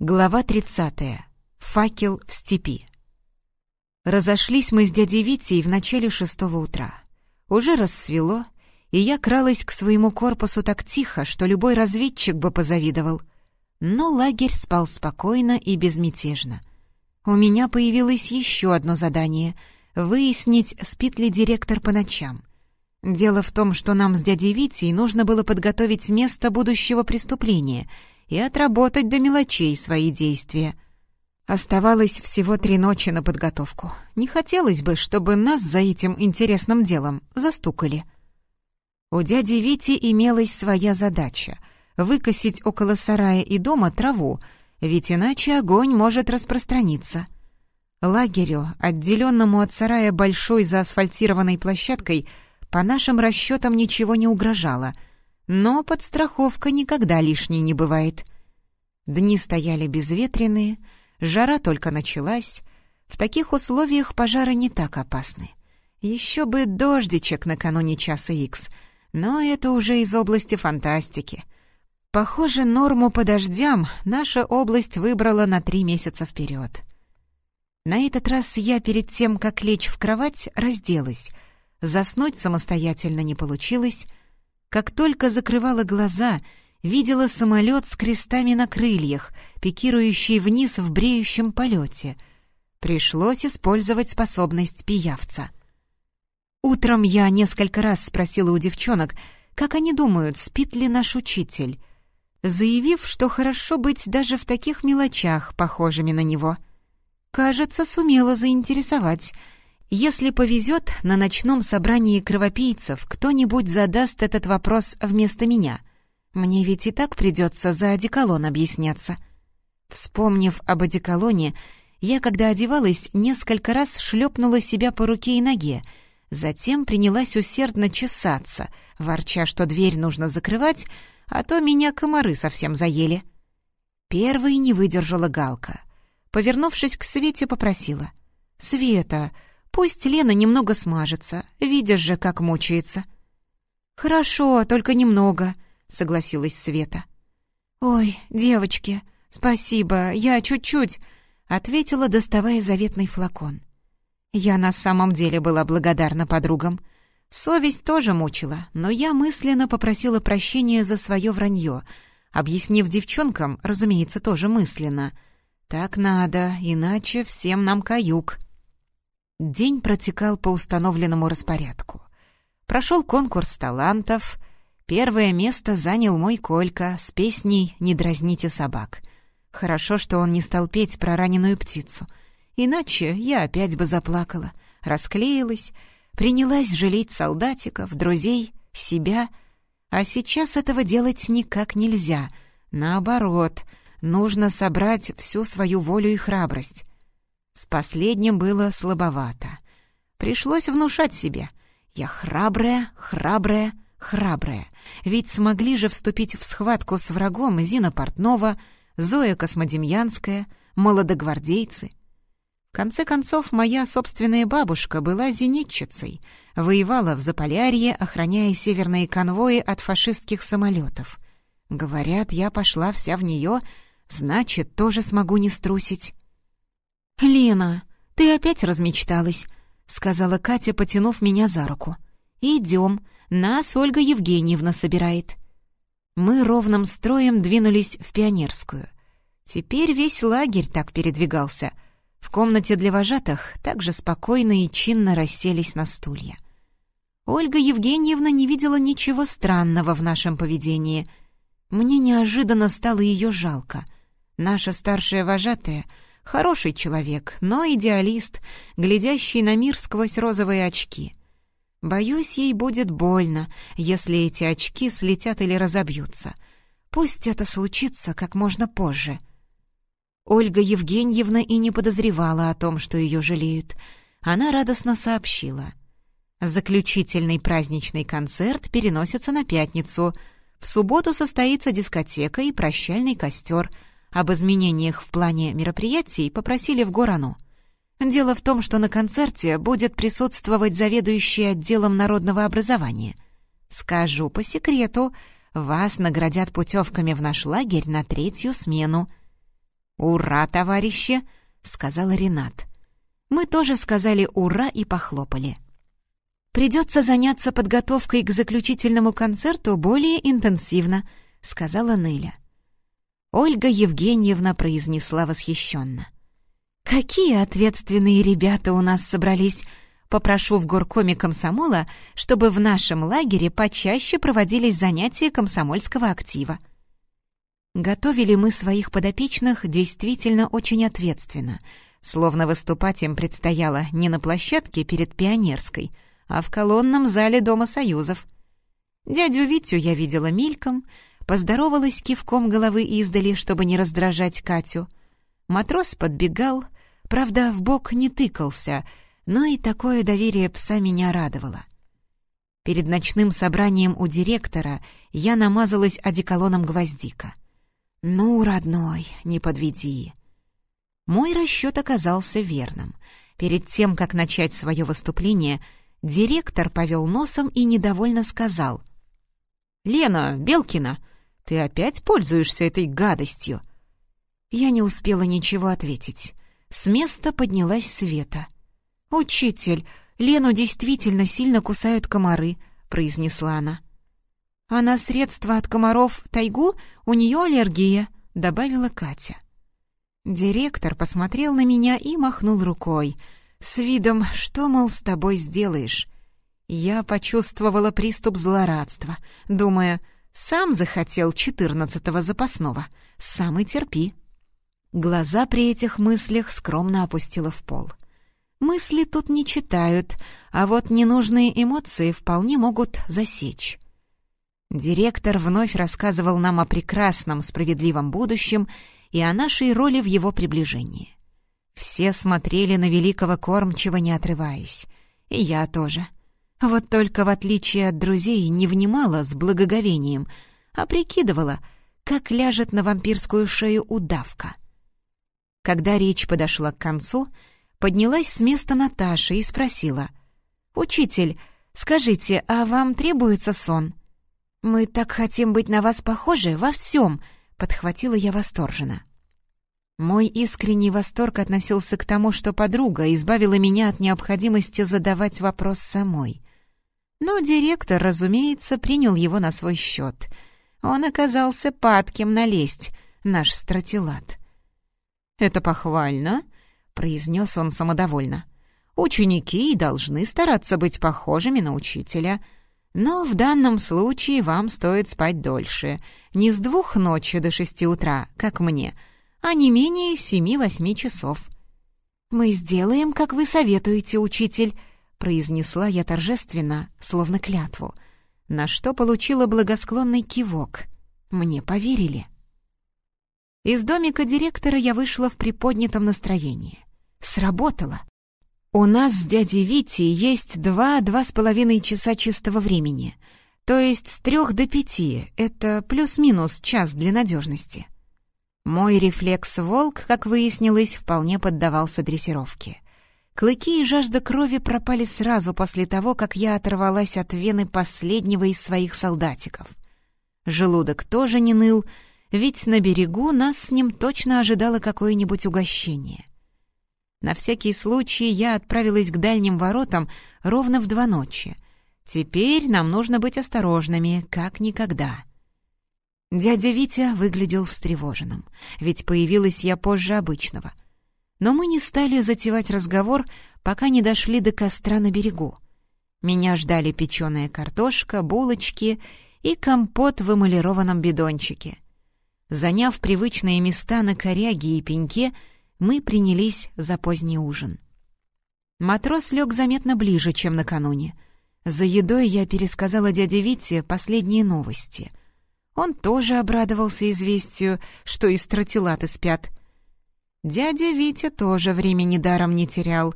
Глава 30. Факел в степи. Разошлись мы с дядей Витей в начале шестого утра. Уже рассвело, и я кралась к своему корпусу так тихо, что любой разведчик бы позавидовал. Но лагерь спал спокойно и безмятежно. У меня появилось еще одно задание — выяснить, спит ли директор по ночам. Дело в том, что нам с дядей Витей нужно было подготовить место будущего преступления — и отработать до мелочей свои действия. Оставалось всего три ночи на подготовку. Не хотелось бы, чтобы нас за этим интересным делом застукали. У дяди Вити имелась своя задача — выкосить около сарая и дома траву, ведь иначе огонь может распространиться. Лагерю, отделенному от сарая большой заасфальтированной площадкой, по нашим расчетам ничего не угрожало — но подстраховка никогда лишней не бывает. Дни стояли безветренные, жара только началась. В таких условиях пожары не так опасны. Еще бы дождичек накануне часа икс, но это уже из области фантастики. Похоже, норму по дождям наша область выбрала на три месяца вперед. На этот раз я перед тем, как лечь в кровать, разделась. Заснуть самостоятельно не получилось, как только закрывала глаза, видела самолет с крестами на крыльях, пикирующий вниз в бреющем полете. Пришлось использовать способность пиявца. Утром я несколько раз спросила у девчонок, как они думают, спит ли наш учитель, заявив, что хорошо быть даже в таких мелочах, похожими на него. Кажется, сумела заинтересовать — если повезет, на ночном собрании кровопийцев кто-нибудь задаст этот вопрос вместо меня. Мне ведь и так придется за одеколон объясняться. Вспомнив об одеколоне, я, когда одевалась, несколько раз шлепнула себя по руке и ноге, затем принялась усердно чесаться, ворча, что дверь нужно закрывать, а то меня комары совсем заели. Первой не выдержала Галка. Повернувшись к Свете, попросила. «Света, Пусть Лена немного смажется, видишь же, как мучается». «Хорошо, только немного», — согласилась Света. «Ой, девочки, спасибо, я чуть-чуть», — ответила, доставая заветный флакон. Я на самом деле была благодарна подругам. Совесть тоже мучила, но я мысленно попросила прощения за свое вранье, объяснив девчонкам, разумеется, тоже мысленно. «Так надо, иначе всем нам каюк». День протекал по установленному распорядку. Прошел конкурс талантов. Первое место занял мой Колька с песней «Не дразните собак». Хорошо, что он не стал петь про раненую птицу. Иначе я опять бы заплакала, расклеилась, принялась жалеть солдатиков, друзей, себя. А сейчас этого делать никак нельзя. Наоборот, нужно собрать всю свою волю и храбрость. С последним было слабовато. Пришлось внушать себе. Я храбрая, храбрая, храбрая. Ведь смогли же вступить в схватку с врагом Зина Портнова, Зоя Космодемьянская, молодогвардейцы. В конце концов, моя собственная бабушка была зенитчицей, воевала в Заполярье, охраняя северные конвои от фашистских самолетов. Говорят, я пошла вся в нее, значит, тоже смогу не струсить. «Лена, ты опять размечталась», — сказала Катя, потянув меня за руку. «Идем, нас Ольга Евгеньевна собирает». Мы ровным строем двинулись в Пионерскую. Теперь весь лагерь так передвигался. В комнате для вожатых также спокойно и чинно расселись на стулья. Ольга Евгеньевна не видела ничего странного в нашем поведении. Мне неожиданно стало ее жалко. Наша старшая вожатая — Хороший человек, но идеалист, глядящий на мир сквозь розовые очки. Боюсь, ей будет больно, если эти очки слетят или разобьются. Пусть это случится как можно позже. Ольга Евгеньевна и не подозревала о том, что ее жалеют. Она радостно сообщила. Заключительный праздничный концерт переносится на пятницу. В субботу состоится дискотека и прощальный костер — об изменениях в плане мероприятий попросили в Горану. Дело в том, что на концерте будет присутствовать заведующий отделом народного образования. Скажу по секрету, вас наградят путевками в наш лагерь на третью смену. «Ура, товарищи!» — сказал Ренат. Мы тоже сказали «ура» и похлопали. «Придется заняться подготовкой к заключительному концерту более интенсивно», — сказала Неля. Ольга Евгеньевна произнесла восхищенно. «Какие ответственные ребята у нас собрались! Попрошу в горкоме комсомола, чтобы в нашем лагере почаще проводились занятия комсомольского актива». Готовили мы своих подопечных действительно очень ответственно, словно выступать им предстояло не на площадке перед Пионерской, а в колонном зале Дома Союзов. Дядю Витю я видела мельком, поздоровалась кивком головы издали, чтобы не раздражать Катю. Матрос подбегал, правда, в бок не тыкался, но и такое доверие пса меня радовало. Перед ночным собранием у директора я намазалась одеколоном гвоздика. «Ну, родной, не подведи». Мой расчет оказался верным. Перед тем, как начать свое выступление, директор повел носом и недовольно сказал. «Лена Белкина, ты опять пользуешься этой гадостью?» Я не успела ничего ответить. С места поднялась Света. «Учитель, Лену действительно сильно кусают комары», — произнесла она. «А на средства от комаров тайгу у нее аллергия», — добавила Катя. Директор посмотрел на меня и махнул рукой. С видом, что, мол, с тобой сделаешь? Я почувствовала приступ злорадства, думая, сам захотел четырнадцатого запасного. Сам и терпи. Глаза при этих мыслях скромно опустила в пол. Мысли тут не читают, а вот ненужные эмоции вполне могут засечь. Директор вновь рассказывал нам о прекрасном, справедливом будущем и о нашей роли в его приближении. Все смотрели на великого кормчего, не отрываясь. И я тоже — вот только в отличие от друзей не внимала с благоговением, а прикидывала, как ляжет на вампирскую шею удавка. Когда речь подошла к концу, поднялась с места Наташа и спросила. «Учитель, скажите, а вам требуется сон?» «Мы так хотим быть на вас похожи во всем», — подхватила я восторженно. Мой искренний восторг относился к тому, что подруга избавила меня от необходимости задавать вопрос самой. Но директор, разумеется, принял его на свой счет. Он оказался падким налезть, наш стратилат. «Это похвально», — произнес он самодовольно. «Ученики должны стараться быть похожими на учителя. Но в данном случае вам стоит спать дольше. Не с двух ночи до шести утра, как мне, а не менее семи-восьми часов». «Мы сделаем, как вы советуете, учитель», произнесла я торжественно, словно клятву, на что получила благосклонный кивок. Мне поверили. Из домика директора я вышла в приподнятом настроении. Сработало. У нас с дядей Вити есть два-два с половиной часа чистого времени, то есть с трех до пяти, это плюс-минус час для надежности. Мой рефлекс «волк», как выяснилось, вполне поддавался дрессировке. Клыки и жажда крови пропали сразу после того, как я оторвалась от вены последнего из своих солдатиков. Желудок тоже не ныл, ведь на берегу нас с ним точно ожидало какое-нибудь угощение. На всякий случай я отправилась к дальним воротам ровно в два ночи. Теперь нам нужно быть осторожными, как никогда. Дядя Витя выглядел встревоженным, ведь появилась я позже обычного — но мы не стали затевать разговор, пока не дошли до костра на берегу. Меня ждали печеная картошка, булочки и компот в эмалированном бидончике. Заняв привычные места на коряге и пеньке, мы принялись за поздний ужин. Матрос лег заметно ближе, чем накануне. За едой я пересказала дяде Вите последние новости. Он тоже обрадовался известию, что и стратилаты спят, Дядя Витя тоже времени даром не терял.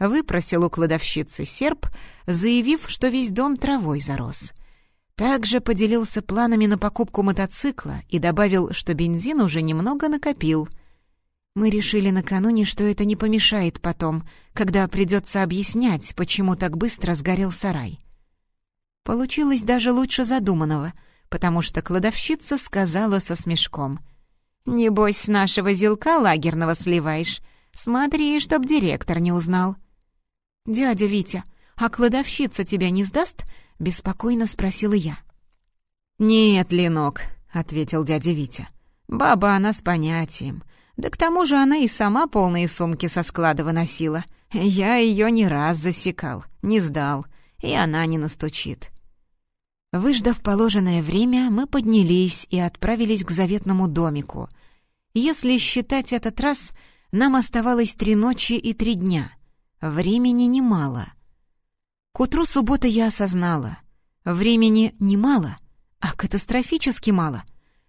Выпросил у кладовщицы серп, заявив, что весь дом травой зарос. Также поделился планами на покупку мотоцикла и добавил, что бензин уже немного накопил. Мы решили накануне, что это не помешает потом, когда придется объяснять, почему так быстро сгорел сарай. Получилось даже лучше задуманного, потому что кладовщица сказала со смешком — Небось, с нашего зелка лагерного сливаешь. Смотри, чтоб директор не узнал». «Дядя Витя, а кладовщица тебя не сдаст?» — беспокойно спросила я. «Нет, Ленок», — ответил дядя Витя. «Баба она с понятием. Да к тому же она и сама полные сумки со склада выносила. Я ее не раз засекал, не сдал, и она не настучит». Выждав положенное время, мы поднялись и отправились к заветному домику. Если считать этот раз, нам оставалось три ночи и три дня. Времени немало. К утру субботы я осознала. Времени немало, а катастрофически мало.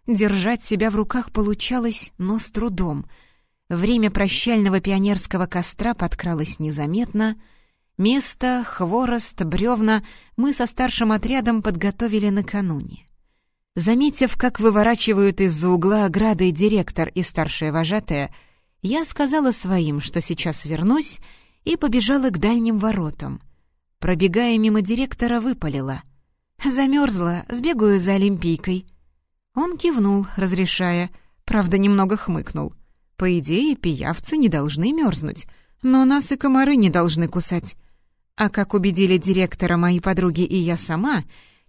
Держать себя в руках получалось, но с трудом. Время прощального пионерского костра подкралось незаметно. Место, хворост, бревна мы со старшим отрядом подготовили накануне. Заметив, как выворачивают из-за угла ограды директор и старшая вожатая, я сказала своим, что сейчас вернусь, и побежала к дальним воротам. Пробегая мимо директора, выпалила. «Замерзла, сбегаю за Олимпийкой». Он кивнул, разрешая, правда, немного хмыкнул. «По идее, пиявцы не должны мерзнуть, но нас и комары не должны кусать». А как убедили директора мои подруги и я сама,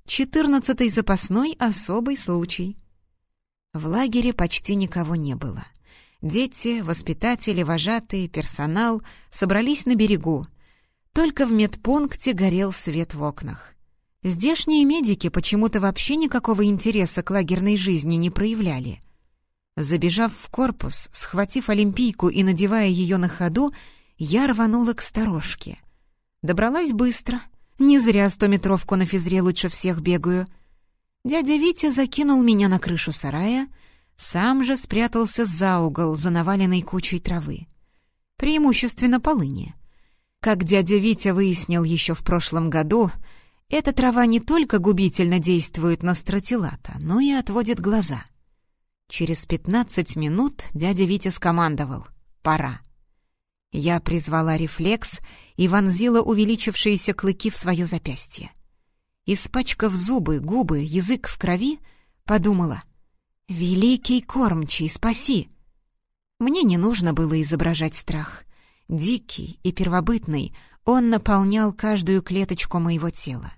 четырнадцатый запасной особый случай. В лагере почти никого не было. Дети, воспитатели, вожатые, персонал собрались на берегу. Только в медпункте горел свет в окнах. Здешние медики почему-то вообще никакого интереса к лагерной жизни не проявляли. Забежав в корпус, схватив олимпийку и надевая ее на ходу, я рванула к сторожке. Добралась быстро. Не зря стометровку на физре лучше всех бегаю. Дядя Витя закинул меня на крышу сарая — сам же спрятался за угол, за наваленной кучей травы. Преимущественно полыни. Как дядя Витя выяснил еще в прошлом году, эта трава не только губительно действует на стратилата, но и отводит глаза. Через пятнадцать минут дядя Витя скомандовал «Пора». Я призвала рефлекс и вонзила увеличившиеся клыки в свое запястье. Испачкав зубы, губы, язык в крови, подумала — «Великий кормчий, спаси!» Мне не нужно было изображать страх. Дикий и первобытный, он наполнял каждую клеточку моего тела.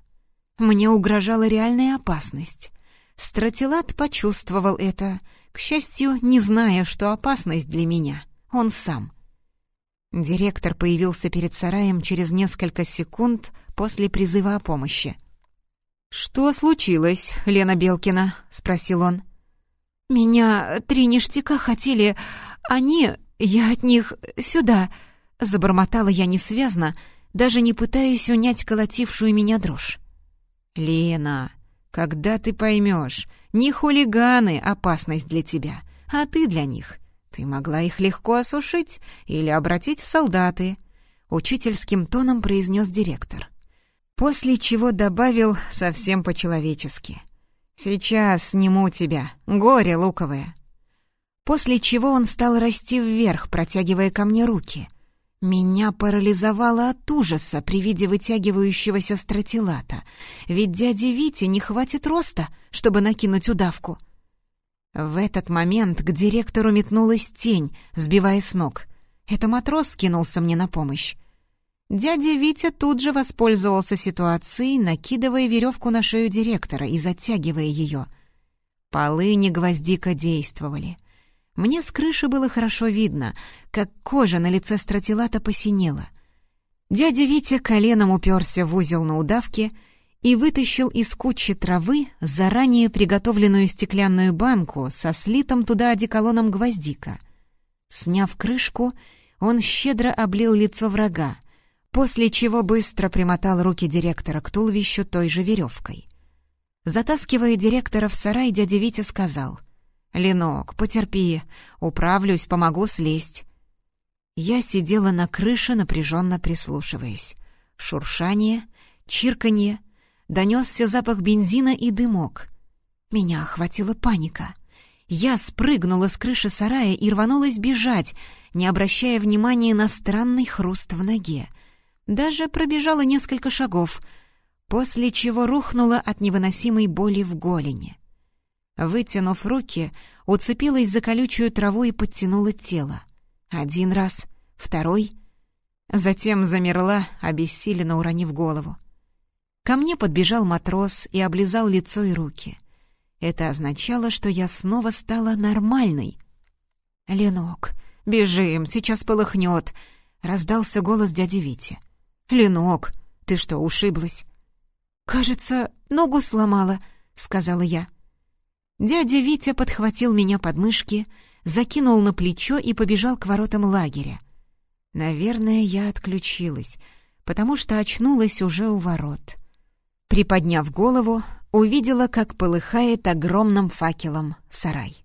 Мне угрожала реальная опасность. Стратилат почувствовал это, к счастью, не зная, что опасность для меня. Он сам. Директор появился перед сараем через несколько секунд после призыва о помощи. «Что случилось, Лена Белкина?» — спросил он. «Меня три ништяка хотели. Они... Я от них... Сюда...» Забормотала я несвязно, даже не пытаясь унять колотившую меня дрожь. «Лена, когда ты поймешь, не хулиганы — опасность для тебя, а ты для них. Ты могла их легко осушить или обратить в солдаты», — учительским тоном произнес директор. После чего добавил совсем по-человечески. «Сейчас сниму тебя, горе луковое!» После чего он стал расти вверх, протягивая ко мне руки. Меня парализовало от ужаса при виде вытягивающегося стратилата, ведь дяде Вите не хватит роста, чтобы накинуть удавку. В этот момент к директору метнулась тень, сбивая с ног. Это матрос кинулся мне на помощь. Дядя Витя тут же воспользовался ситуацией, накидывая веревку на шею директора и затягивая ее. Полыни гвоздика действовали. Мне с крыши было хорошо видно, как кожа на лице стратилата посинела. Дядя Витя коленом уперся в узел на удавке и вытащил из кучи травы заранее приготовленную стеклянную банку со слитым туда одеколоном гвоздика. Сняв крышку, он щедро облил лицо врага, после чего быстро примотал руки директора к туловищу той же веревкой. Затаскивая директора в сарай, дядя Витя сказал, «Ленок, потерпи, управлюсь, помогу слезть». Я сидела на крыше, напряженно прислушиваясь. Шуршание, чирканье, донесся запах бензина и дымок. Меня охватила паника. Я спрыгнула с крыши сарая и рванулась бежать, не обращая внимания на странный хруст в ноге — даже пробежала несколько шагов, после чего рухнула от невыносимой боли в голени. Вытянув руки, уцепилась за колючую траву и подтянула тело. Один раз, второй. Затем замерла, обессиленно уронив голову. Ко мне подбежал матрос и облизал лицо и руки. Это означало, что я снова стала нормальной. «Ленок, бежим, сейчас полыхнет!» — раздался голос дяди Вити. «Ленок, ты что, ушиблась?» «Кажется, ногу сломала», — сказала я. Дядя Витя подхватил меня под мышки, закинул на плечо и побежал к воротам лагеря. Наверное, я отключилась, потому что очнулась уже у ворот. Приподняв голову, увидела, как полыхает огромным факелом сарай.